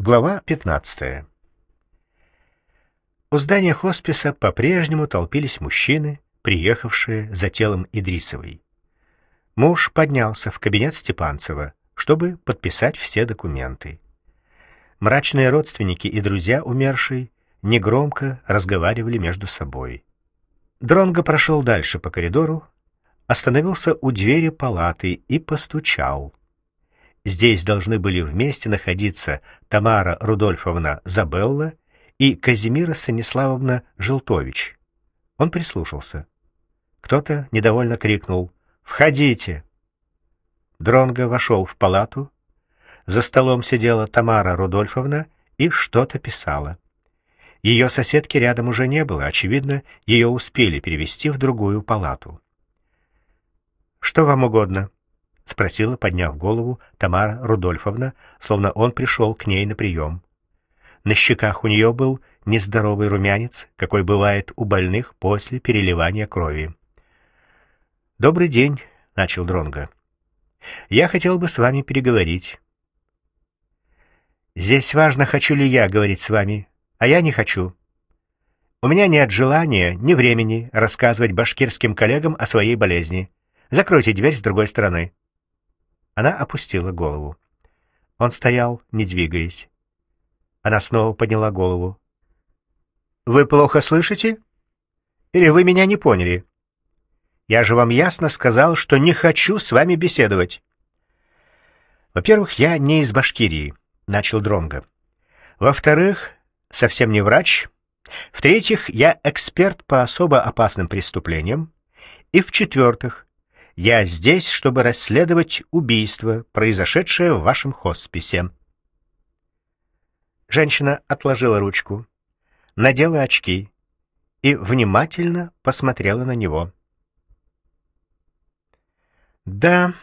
Глава 15. У здания хосписа по-прежнему толпились мужчины, приехавшие за телом Идрисовой. Муж поднялся в кабинет Степанцева, чтобы подписать все документы. Мрачные родственники и друзья умершей негромко разговаривали между собой. Дронго прошел дальше по коридору, остановился у двери палаты и постучал. Здесь должны были вместе находиться Тамара Рудольфовна Забелла и Казимира Станиславовна Желтович. Он прислушался. Кто-то недовольно крикнул «Входите!». Дронго вошел в палату. За столом сидела Тамара Рудольфовна и что-то писала. Ее соседки рядом уже не было, очевидно, ее успели перевести в другую палату. «Что вам угодно?» — спросила, подняв голову, Тамара Рудольфовна, словно он пришел к ней на прием. На щеках у нее был нездоровый румянец, какой бывает у больных после переливания крови. «Добрый день», — начал Дронго. «Я хотел бы с вами переговорить». «Здесь важно, хочу ли я говорить с вами, а я не хочу. У меня нет желания, ни времени рассказывать башкирским коллегам о своей болезни. Закройте дверь с другой стороны». Она опустила голову. Он стоял, не двигаясь. Она снова подняла голову. «Вы плохо слышите? Или вы меня не поняли? Я же вам ясно сказал, что не хочу с вами беседовать». «Во-первых, я не из Башкирии», — начал Дронго. «Во-вторых, совсем не врач. В-третьих, я эксперт по особо опасным преступлениям. И в-четвертых, я здесь, чтобы расследовать убийство, произошедшее в вашем хосписе». Женщина отложила ручку, надела очки и внимательно посмотрела на него. «Да,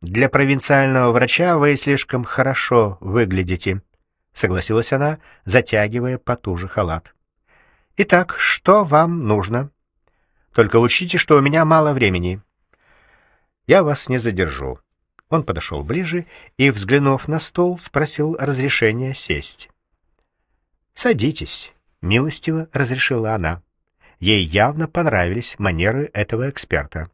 для провинциального врача вы слишком хорошо выглядите», — согласилась она, затягивая потуже халат. «Итак, что вам нужно? Только учтите, что у меня мало времени». Я вас не задержу. Он подошел ближе и, взглянув на стол, спросил разрешения сесть. «Садитесь», — милостиво разрешила она. Ей явно понравились манеры этого эксперта.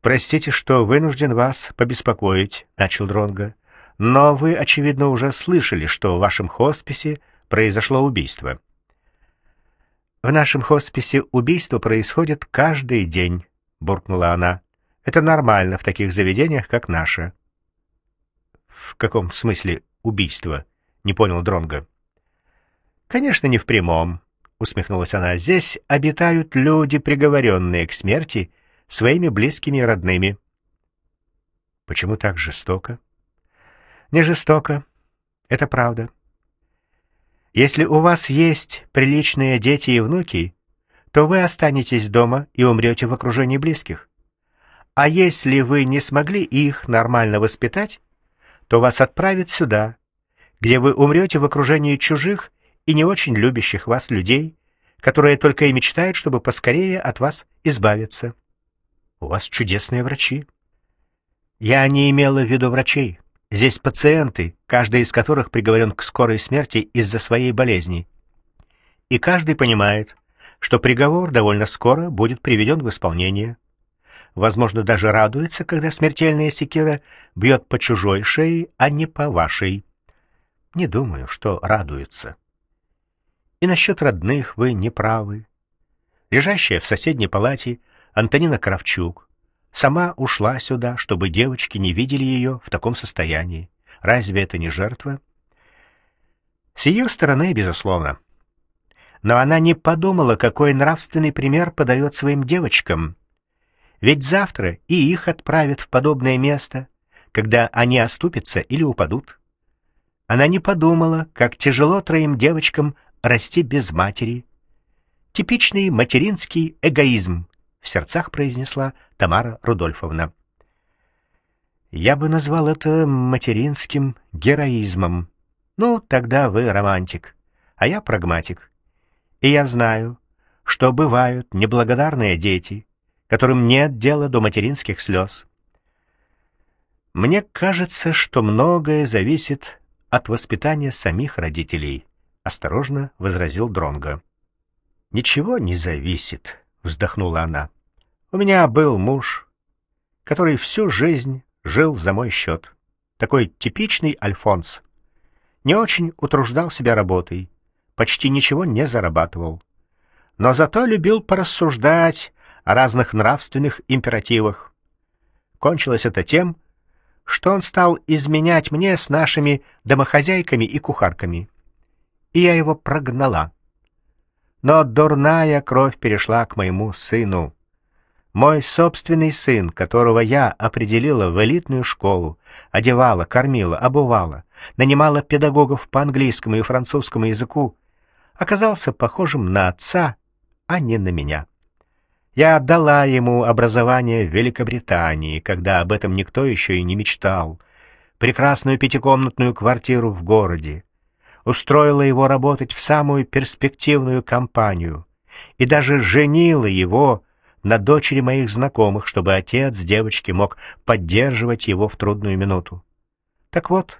«Простите, что вынужден вас побеспокоить», — начал Дронго. «Но вы, очевидно, уже слышали, что в вашем хосписе произошло убийство». «В нашем хосписе убийство происходит каждый день», буркнула она. Это нормально в таких заведениях, как наше. В каком смысле убийство? Не понял Дронга. Конечно, не в прямом, усмехнулась она. Здесь обитают люди, приговоренные к смерти своими близкими и родными. Почему так жестоко? Не жестоко. Это правда. Если у вас есть приличные дети и внуки, то вы останетесь дома и умрете в окружении близких. А если вы не смогли их нормально воспитать, то вас отправят сюда, где вы умрете в окружении чужих и не очень любящих вас людей, которые только и мечтают, чтобы поскорее от вас избавиться. У вас чудесные врачи. Я не имела в виду врачей. Здесь пациенты, каждый из которых приговорен к скорой смерти из-за своей болезни. И каждый понимает, что приговор довольно скоро будет приведен в исполнение. Возможно, даже радуется, когда смертельная секира бьет по чужой шее, а не по вашей. Не думаю, что радуется. И насчет родных вы не правы. Лежащая в соседней палате Антонина Кравчук сама ушла сюда, чтобы девочки не видели ее в таком состоянии. Разве это не жертва? С ее стороны, безусловно но она не подумала, какой нравственный пример подает своим девочкам. Ведь завтра и их отправят в подобное место, когда они оступятся или упадут. Она не подумала, как тяжело троим девочкам расти без матери. Типичный материнский эгоизм, в сердцах произнесла Тамара Рудольфовна. Я бы назвал это материнским героизмом. Ну, тогда вы романтик, а я прагматик. И я знаю, что бывают неблагодарные дети, которым нет дела до материнских слез. Мне кажется, что многое зависит от воспитания самих родителей, осторожно возразил Дронго. Ничего не зависит, вздохнула она. У меня был муж, который всю жизнь жил за мой счет. Такой типичный Альфонс. Не очень утруждал себя работой, почти ничего не зарабатывал. Но зато любил порассуждать о разных нравственных императивах. Кончилось это тем, что он стал изменять мне с нашими домохозяйками и кухарками. И я его прогнала. Но дурная кровь перешла к моему сыну. Мой собственный сын, которого я определила в элитную школу, одевала, кормила, обувала, нанимала педагогов по английскому и французскому языку, оказался похожим на отца, а не на меня. Я отдала ему образование в Великобритании, когда об этом никто еще и не мечтал, прекрасную пятикомнатную квартиру в городе, устроила его работать в самую перспективную компанию и даже женила его на дочери моих знакомых, чтобы отец девочки мог поддерживать его в трудную минуту. Так вот,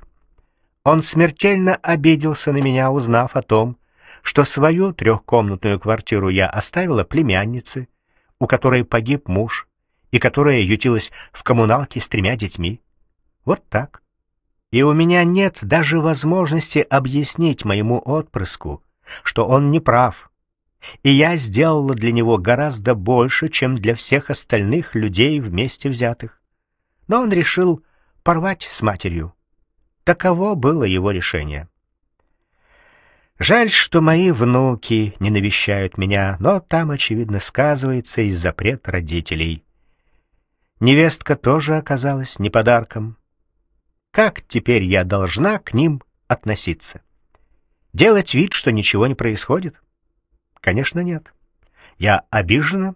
он смертельно обиделся на меня, узнав о том, что свою трехкомнатную квартиру я оставила племяннице, у которой погиб муж и которая ютилась в коммуналке с тремя детьми. Вот так. И у меня нет даже возможности объяснить моему отпрыску, что он не прав. И я сделала для него гораздо больше, чем для всех остальных людей вместе взятых. Но он решил порвать с матерью. Таково было его решение. Жаль, что мои внуки не навещают меня, но там, очевидно, сказывается и запрет родителей. Невестка тоже оказалась не подарком. Как теперь я должна к ним относиться? Делать вид, что ничего не происходит? Конечно, нет. Я обижена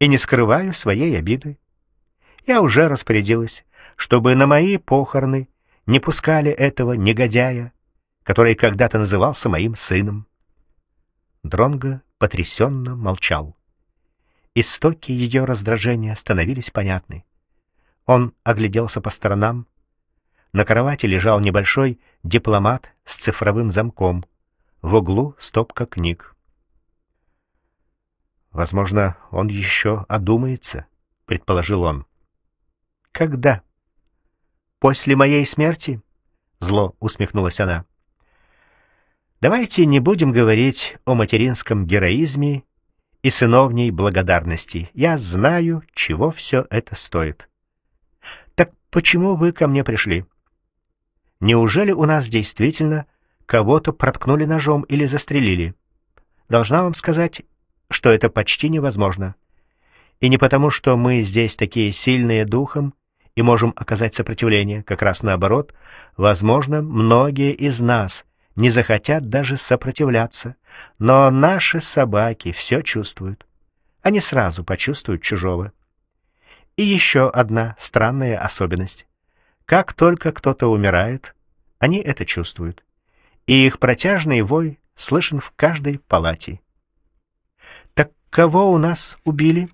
и не скрываю своей обиды. Я уже распорядилась, чтобы на мои похороны не пускали этого негодяя, который когда-то назывался моим сыном. Дронго потрясенно молчал. Истоки ее раздражения становились понятны. Он огляделся по сторонам. На кровати лежал небольшой дипломат с цифровым замком. В углу стопка книг. «Возможно, он еще одумается», — предположил он. «Когда?» «После моей смерти?» — зло усмехнулась она. Давайте не будем говорить о материнском героизме и сыновней благодарности. Я знаю, чего все это стоит. Так почему вы ко мне пришли? Неужели у нас действительно кого-то проткнули ножом или застрелили? Должна вам сказать, что это почти невозможно. И не потому, что мы здесь такие сильные духом и можем оказать сопротивление, как раз наоборот, возможно, многие из нас — не захотят даже сопротивляться. Но наши собаки все чувствуют. Они сразу почувствуют чужого. И еще одна странная особенность. Как только кто-то умирает, они это чувствуют. И их протяжный вой слышен в каждой палате. Так кого у нас убили?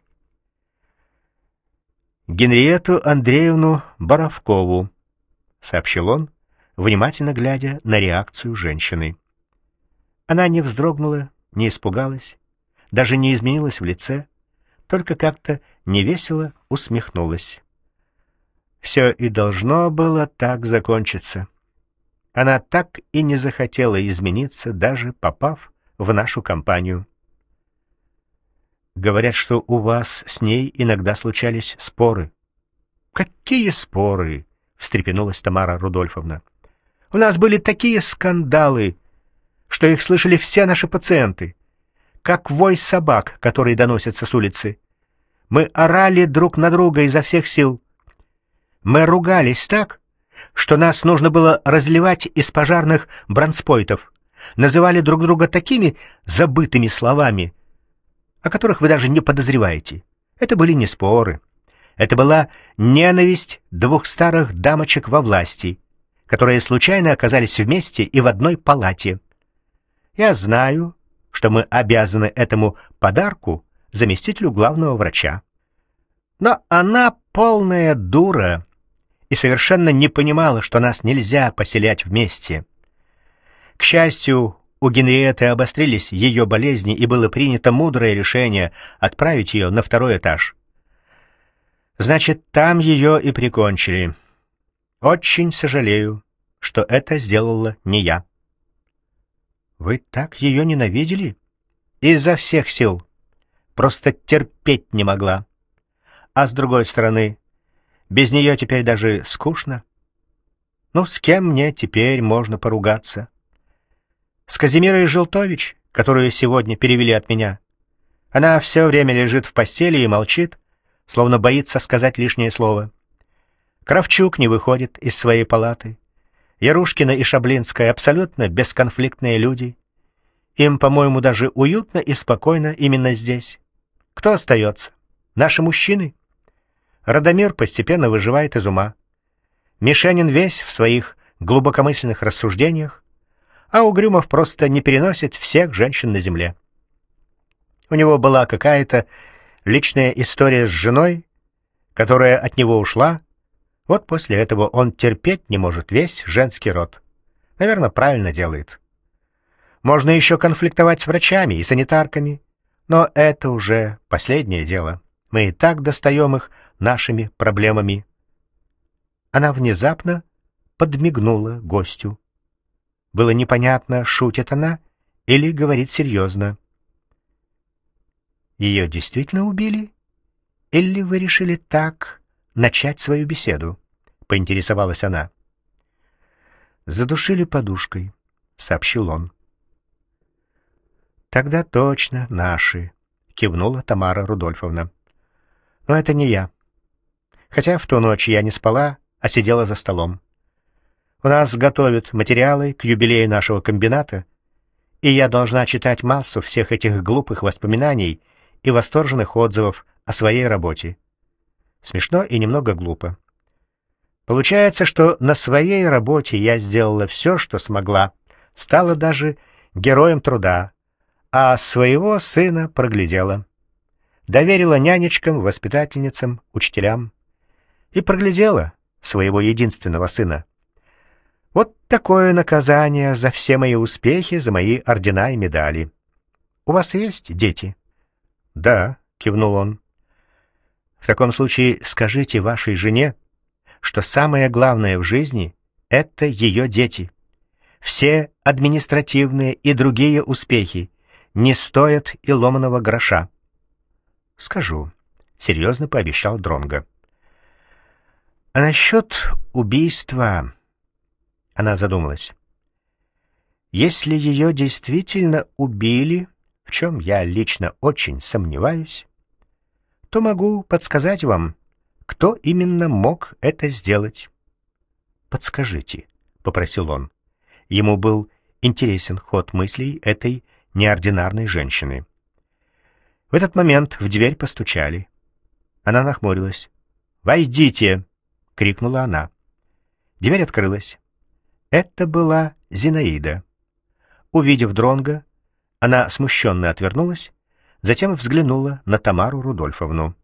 Генриету Андреевну Боровкову, сообщил он, внимательно глядя на реакцию женщины. Она не вздрогнула, не испугалась, даже не изменилась в лице, только как-то невесело усмехнулась. Все и должно было так закончиться. Она так и не захотела измениться, даже попав в нашу компанию. Говорят, что у вас с ней иногда случались споры. Какие споры? встрепенулась Тамара Рудольфовна. У нас были такие скандалы, что их слышали все наши пациенты, как вой собак, которые доносятся с улицы. Мы орали друг на друга изо всех сил. Мы ругались так, что нас нужно было разливать из пожарных бронспойтов. Называли друг друга такими забытыми словами, о которых вы даже не подозреваете. Это были не споры. Это была ненависть двух старых дамочек во власти — которые случайно оказались вместе и в одной палате. Я знаю, что мы обязаны этому подарку заместителю главного врача. Но она полная дура и совершенно не понимала, что нас нельзя поселять вместе. К счастью, у Генриетты обострились ее болезни, и было принято мудрое решение отправить ее на второй этаж. Значит, там ее и прикончили. Очень сожалею, что это сделала не я. Вы так ее ненавидели? Изо всех сил. Просто терпеть не могла. А с другой стороны, без нее теперь даже скучно. Ну, с кем мне теперь можно поругаться? С Казимирой Желтович, которую сегодня перевели от меня. Она все время лежит в постели и молчит, словно боится сказать лишнее слово. Кравчук не выходит из своей палаты. Ярушкина и Шаблинская абсолютно бесконфликтные люди. Им, по-моему, даже уютно и спокойно именно здесь. Кто остается? Наши мужчины? Радомир постепенно выживает из ума. Мишенин весь в своих глубокомысленных рассуждениях, а Угрюмов просто не переносит всех женщин на земле. У него была какая-то личная история с женой, которая от него ушла. Вот после этого он терпеть не может весь женский род. Наверное, правильно делает. Можно еще конфликтовать с врачами и санитарками, но это уже последнее дело. Мы и так достаем их нашими проблемами. Она внезапно подмигнула гостю. Было непонятно, шутит она или говорит серьезно. Ее действительно убили? Или вы решили так начать свою беседу? Поинтересовалась она. Задушили подушкой, сообщил он. Тогда точно наши, кивнула Тамара Рудольфовна. Но это не я. Хотя в ту ночь я не спала, а сидела за столом. У нас готовят материалы к юбилею нашего комбината, и я должна читать массу всех этих глупых воспоминаний и восторженных отзывов о своей работе. Смешно и немного глупо. Получается, что на своей работе я сделала все, что смогла, стала даже героем труда, а своего сына проглядела. Доверила нянечкам, воспитательницам, учителям. И проглядела своего единственного сына. Вот такое наказание за все мои успехи, за мои ордена и медали. У вас есть дети? Да, кивнул он. В таком случае скажите вашей жене, что самое главное в жизни — это ее дети. Все административные и другие успехи не стоят и ломаного гроша. Скажу, — серьезно пообещал Дронго. А насчет убийства... Она задумалась. Если ее действительно убили, в чем я лично очень сомневаюсь, то могу подсказать вам, кто именно мог это сделать. «Подскажите», — попросил он. Ему был интересен ход мыслей этой неординарной женщины. В этот момент в дверь постучали. Она нахмурилась. «Войдите!» — крикнула она. Дверь открылась. Это была Зинаида. Увидев Дронга, она смущенно отвернулась, затем взглянула на Тамару Рудольфовну.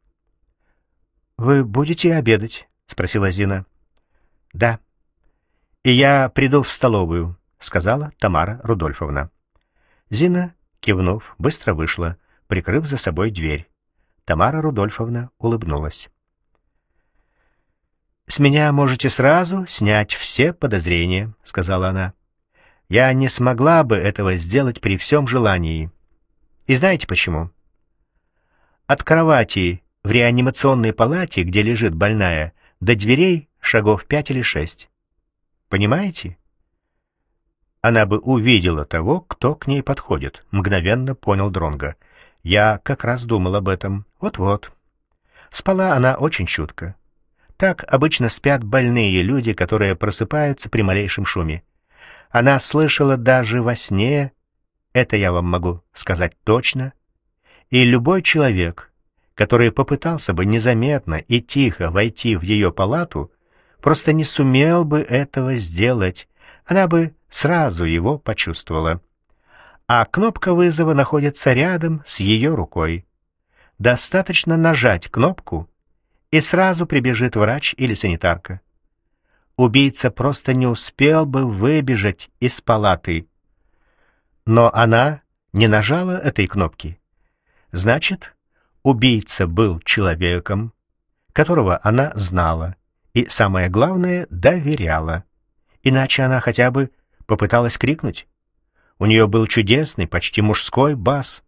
«Вы будете обедать?» — спросила Зина. «Да». «И я приду в столовую», — сказала Тамара Рудольфовна. Зина, кивнув, быстро вышла, прикрыв за собой дверь. Тамара Рудольфовна улыбнулась. «С меня можете сразу снять все подозрения», — сказала она. «Я не смогла бы этого сделать при всем желании. И знаете почему? От кровати в реанимационной палате, где лежит больная, до дверей шагов пять или шесть. Понимаете?» Она бы увидела того, кто к ней подходит, мгновенно понял Дронга. Я как раз думал об этом. Вот-вот. Спала она очень чутко. Так обычно спят больные люди, которые просыпаются при малейшем шуме. Она слышала даже во сне, это я вам могу сказать точно, и любой человек, который попытался бы незаметно и тихо войти в ее палату, просто не сумел бы этого сделать, она бы сразу его почувствовала. А кнопка вызова находится рядом с ее рукой. Достаточно нажать кнопку, и сразу прибежит врач или санитарка. убийца просто не успел бы выбежать из палаты. Но она не нажала этой кнопки. Значит, убийца был человеком, которого она знала и, самое главное, доверяла. Иначе она хотя бы попыталась крикнуть. У нее был чудесный, почти мужской бас.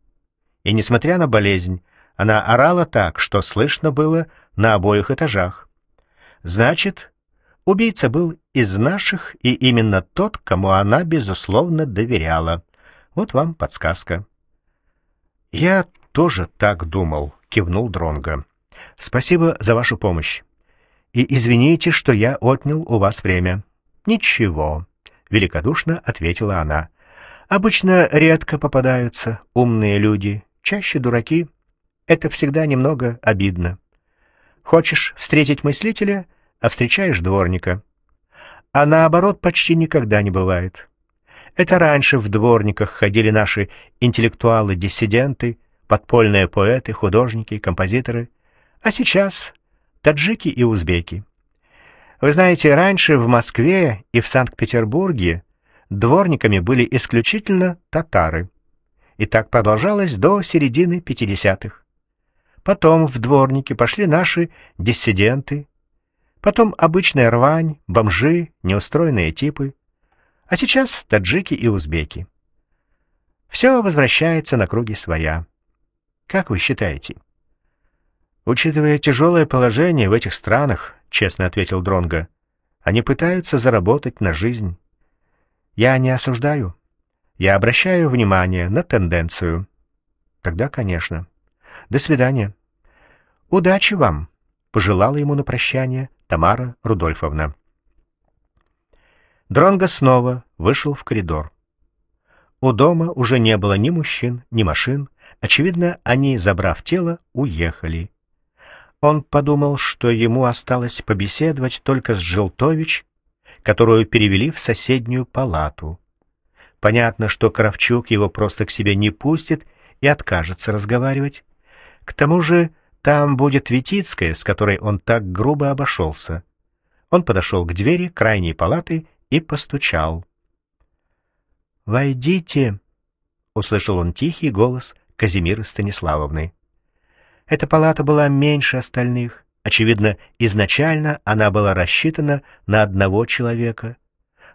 И, несмотря на болезнь, она орала так, что слышно было на обоих этажах. Значит, убийца был из наших, и именно тот, кому она, безусловно, доверяла. Вот вам подсказка. «Я тоже так думал», — кивнул Дронго. «Спасибо за вашу помощь. И извините, что я отнял у вас время». «Ничего», — великодушно ответила она. «Обычно редко попадаются умные люди, чаще дураки. Это всегда немного обидно. Хочешь встретить мыслителя, а встречаешь дворника. А наоборот почти никогда не бывает. Это раньше в дворниках ходили наши интеллектуалы-диссиденты, подпольные поэты, художники, композиторы. А сейчас таджики и узбеки. Вы знаете, раньше в Москве и в Санкт-Петербурге дворниками были исключительно татары. И так продолжалось до середины 50-х. Потом в дворники пошли наши диссиденты, потом обычная рвань, бомжи, неустроенные типы, а сейчас таджики и узбеки. Все возвращается на круги своя. Как вы считаете? Учитывая тяжелое положение в этих странах, честно ответил Дронга, они пытаются заработать на жизнь. Я не осуждаю. Я обращаю внимание на тенденцию. Тогда, конечно. До свидания. Удачи вам, пожелала ему на прощание Тамара Рудольфовна. Дронго снова вышел в коридор. У дома уже не было ни мужчин, ни машин. Очевидно, они, забрав тело, уехали. Он подумал, что ему осталось побеседовать только с Желтович, которую перевели в соседнюю палату. Понятно, что Кравчук его просто к себе не пустит и откажется разговаривать. К тому же там будет Витицкая, с которой он так грубо обошелся. Он подошел к двери крайней палаты и постучал. «Войдите!» — услышал он тихий голос Казимиры Станиславовны. Эта палата была меньше остальных. Очевидно, изначально она была рассчитана на одного человека.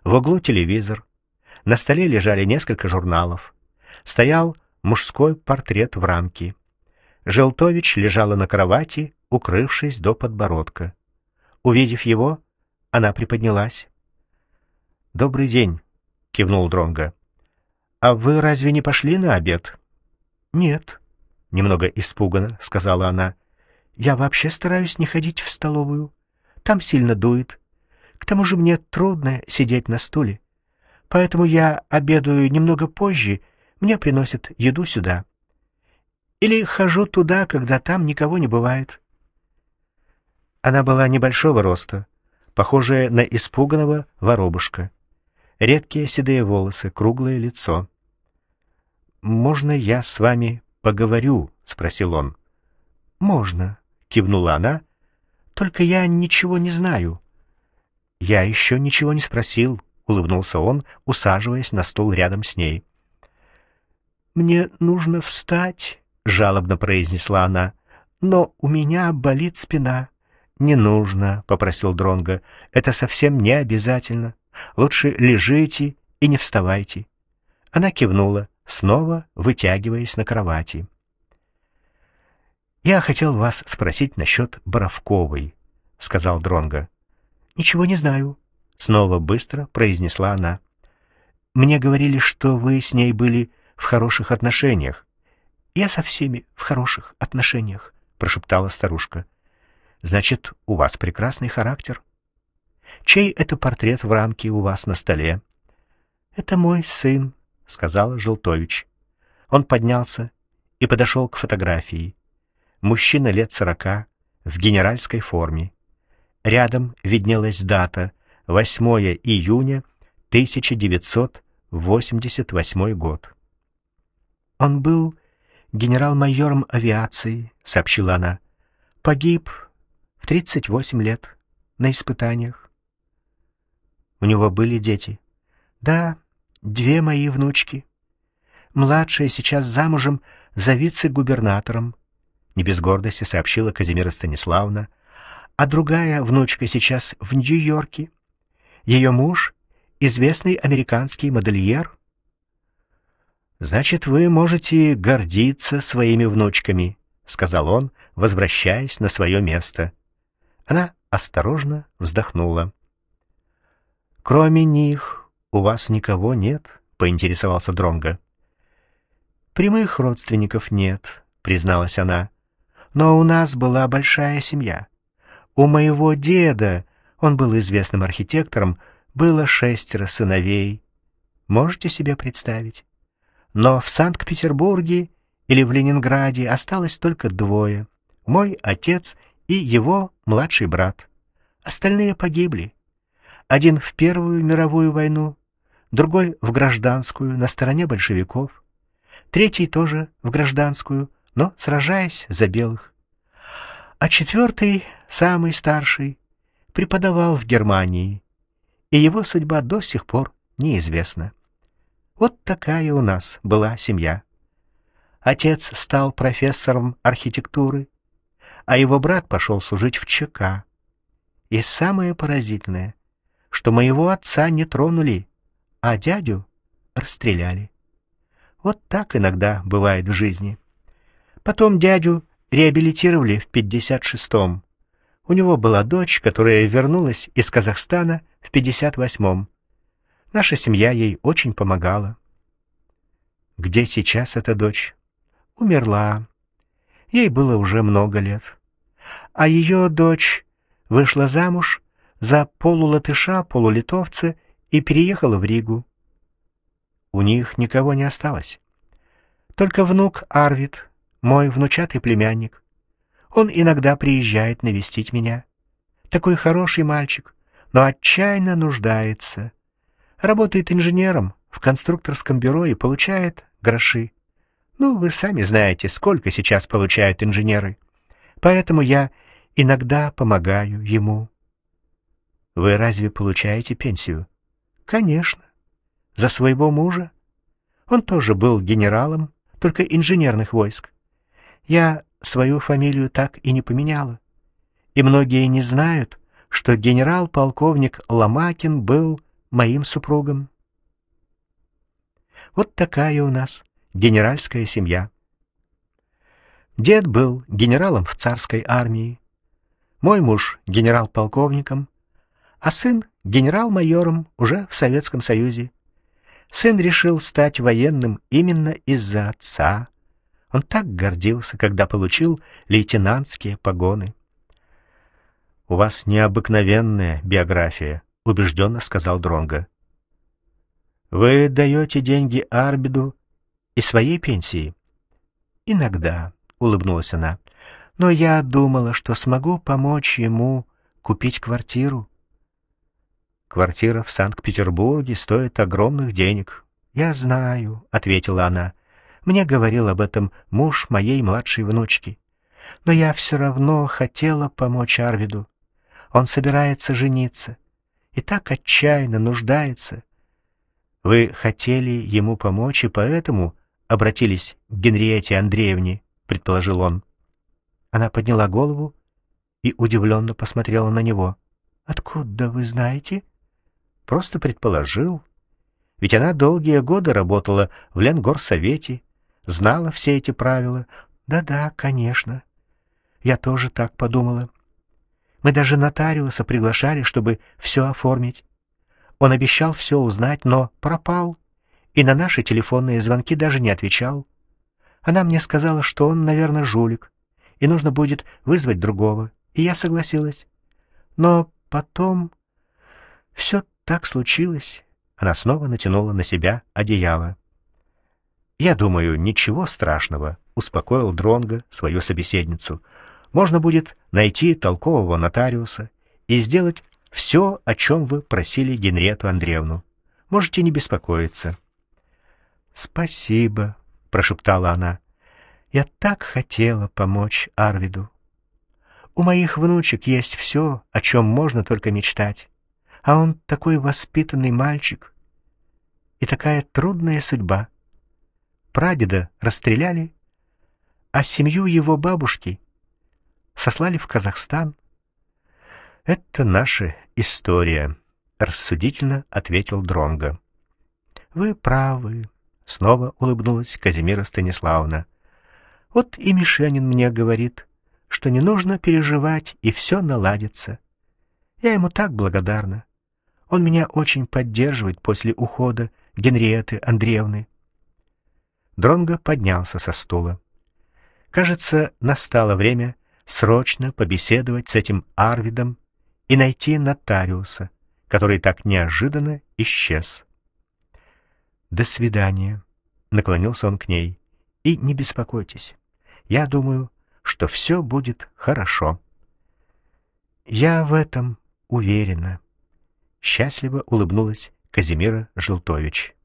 В углу телевизор. На столе лежали несколько журналов. Стоял мужской портрет в рамке. Желтович лежала на кровати, укрывшись до подбородка. Увидев его, она приподнялась. «Добрый день», — кивнул Дронга. «А вы разве не пошли на обед?» «Нет», — немного испуганно сказала она. «Я вообще стараюсь не ходить в столовую. Там сильно дует. К тому же мне трудно сидеть на стуле. Поэтому я обедаю немного позже, мне приносят еду сюда. Или хожу туда, когда там никого не бывает». Она была небольшого роста, похожая на испуганного воробушка. Редкие седые волосы, круглое лицо. «Можно я с вами поговорю?» — спросил он. «Можно», — кивнула она. «Только я ничего не знаю». «Я еще ничего не спросил», — улыбнулся он, усаживаясь на стул рядом с ней. «Мне нужно встать», — жалобно произнесла она. «Но у меня болит спина». «Не нужно», — попросил Дронго. «Это совсем не обязательно. Лучше лежите и не вставайте. Она кивнула, снова вытягиваясь на кровати. Я хотел вас спросить насчет Боровковой, сказал Дронга. Ничего не знаю, снова быстро произнесла она. Мне говорили, что вы с ней были в хороших отношениях. Я со всеми в хороших отношениях, прошептала старушка. Значит, у вас прекрасный характер. Чей это портрет в рамке у вас на столе? Это мой сын, сказала Желтович. Он поднялся и подошел к фотографии. Мужчина лет сорока, в генеральской форме. Рядом виднелась дата 8 июня 1988 год. Он был генерал-майором авиации, сообщила она. Погиб в 38 лет на испытаниях. У него были дети. Да, две мои внучки. Младшая сейчас замужем за вице-губернатором, не без гордости сообщила Казимира Станиславовна, а другая внучка сейчас в Нью-Йорке. Ее муж — известный американский модельер. «Значит, вы можете гордиться своими внучками», — сказал он, возвращаясь на свое место. Она осторожно вздохнула. «Кроме них у вас никого нет?» — поинтересовался Дронга. «Прямых родственников нет», — призналась она. «Но у нас была большая семья. У моего деда, он был известным архитектором, было шестеро сыновей. Можете себе представить? Но в Санкт-Петербурге или в Ленинграде осталось только двое. Мой отец и его младший брат. Остальные погибли. Один в Первую мировую войну, другой в гражданскую на стороне большевиков, третий тоже в гражданскую, но сражаясь за белых. А четвертый, самый старший, преподавал в Германии, и его судьба до сих пор неизвестна. Вот такая у нас была семья. Отец стал профессором архитектуры, а его брат пошел служить в ЧК. И самое поразительное, что моего отца не тронули, а дядю расстреляли. Вот так иногда бывает в жизни. Потом дядю реабилитировали в 56-м. У него была дочь, которая вернулась из Казахстана в 58-м. Наша семья ей очень помогала. Где сейчас эта дочь? Умерла. Ей было уже много лет. А ее дочь вышла замуж за полулатыша, полулитовца и переехала в Ригу. У них никого не осталось. Только внук Арвид, мой внучатый племянник. Он иногда приезжает навестить меня. Такой хороший мальчик, но отчаянно нуждается. Работает инженером в конструкторском бюро и получает гроши. Ну, вы сами знаете, сколько сейчас получают инженеры. Поэтому я иногда помогаю ему. Вы разве получаете пенсию? Конечно. За своего мужа. Он тоже был генералом, только инженерных войск. Я свою фамилию так и не поменяла. И многие не знают, что генерал-полковник Ломакин был моим супругом. Вот такая у нас генеральская семья. Дед был генералом в царской армии, мой муж генерал-полковником, а сын генерал-майором уже в Советском Союзе. Сын решил стать военным именно из-за отца, он так гордился, когда получил лейтенантские погоны. «У вас необыкновенная биография», — убежденно сказал Дронга. «Вы даете деньги Арбиду и своей пенсии?» «Иногда», — улыбнулась она, — «но я думала, что смогу помочь ему купить квартиру». «Квартира в Санкт-Петербурге стоит огромных денег». «Я знаю», — ответила она, мне говорил об этом муж моей младшей внучки. Но я все равно хотела помочь Арвиду. Он собирается жениться и так отчаянно нуждается. Вы хотели ему помочь и поэтому обратились к Генриете Андреевне, предположил он. Она подняла голову и удивленно посмотрела на него. Откуда вы знаете? Просто предположил. Ведь она долгие годы работала в Ленгорсовете знала все эти правила. Да-да, конечно. Я тоже так подумала. Мы даже нотариуса приглашали, чтобы все оформить. Он обещал все узнать, но пропал, и на наши телефонные звонки даже не отвечал. Она мне сказала, что он, наверное, жулик, и нужно будет вызвать другого, и я согласилась. Но потом все так случилось. Она снова натянула на себя одеяло. «Я думаю, ничего страшного», — успокоил Дронго свою собеседницу. «Можно будет найти толкового нотариуса и сделать все, о чем вы просили Генрету Андреевну. Можете не беспокоиться». «Спасибо», — прошептала она. «Я так хотела помочь Арвиду. У моих внучек есть все, о чем можно только мечтать. А он такой воспитанный мальчик. И такая трудная судьба. Прадеда расстреляли, а семью его бабушки сослали в Казахстан. Это наша история, рассудительно ответил Дронга. Вы правы, снова улыбнулась Казимира Станиславовна. Вот и Мишенин мне говорит, что не нужно переживать, и все наладится. Я ему так благодарна. Он меня очень поддерживает после ухода Генриеты Андреевны. Дронго поднялся со стула. Кажется, настало время срочно побеседовать с этим Арвидом и найти нотариуса, который так неожиданно исчез. До свидания, наклонился он к ней. И не беспокойтесь. Я думаю, что все будет хорошо. Я в этом уверена. Счастливо улыбнулась Казимира Желтович.